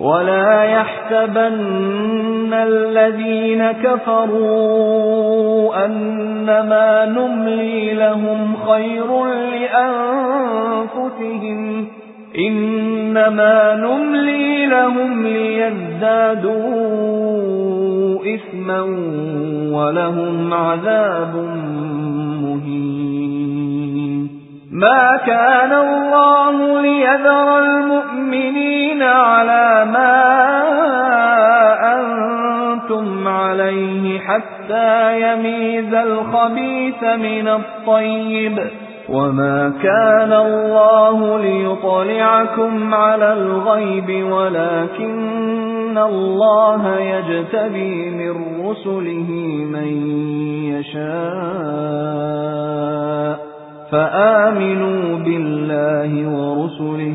ولا يحسبن الذين كفروا أنما نملي لهم خير لأنفسهم إنما نملي لهم ليزدادوا إثما ولهم عذاب مهين ما كان الله ليذر المؤمنين على ما أنتم عليه حتى يميز الخبيث من الطيب وما كان الله ليطلعكم على الغيب ولكن الله يجتبي من رسله من يشاء فآمنوا بالله ورسله